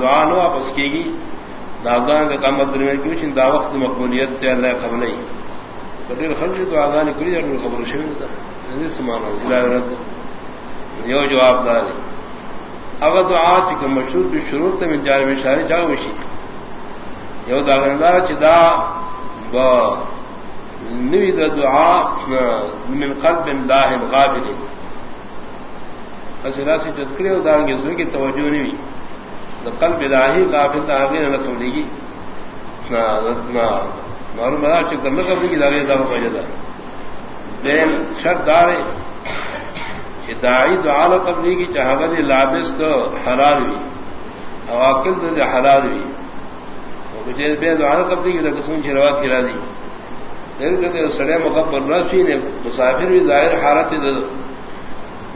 دعا نو واپس کی گی داغان کا کام مدر میں کیوں؟ دا وقت مقبولیت تے اللہ خبر نہیں. کدی خرج تو آگان کلی در خبر شوی تھا سمان الہ رد یو جواب دار اگر دعا چ مشروط بھی شروع تے من جانب اشارے جاو وشی یو داغان دا چدا با نوی دا دعا من قلب اللہ غافل. اسرا سے جذکرے ادارن کے سن کی توجہ نہیں قلب الہی غافل آگے نہ قبلے گی معلوم بتا چکر نہ قبلے کی داغے دعوی پہنچا بین شرط دار ہے داعی دعا نہ قبلے کی چاہا دی لابس تو حرار ہوئی اواقل تو حرار ہوئی. مجھے بے دعا نہ قبلے کی قسم کی روایت کرا دی دل کہتے سڑے مقبر رسی نے مسافر بھی ظاہر حالت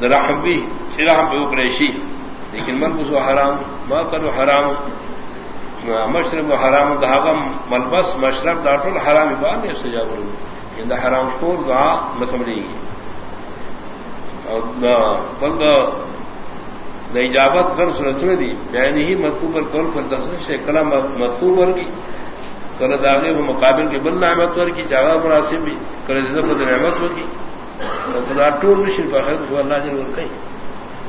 درحم بھی شرحم پہ اوپریشی لیکن من بسو حرام ما کرو حرام، مشرب حرام، دھاغم، ملبس، مشرب ڈاٹر حرام بان نے سجا کروں ان حرام کو دعا نہ سمجھے گی بلد اجابت کر سرچنے دی یعنی ہی متو پر کول پر دس سے کلام متو ور کی۔ کل داغے وہ مقابل کے بل نعمت ور کی جگہ مناسب بھی کل نعمت ور کی۔ خدا ٹور نشر پاخر اللہ جل کہیں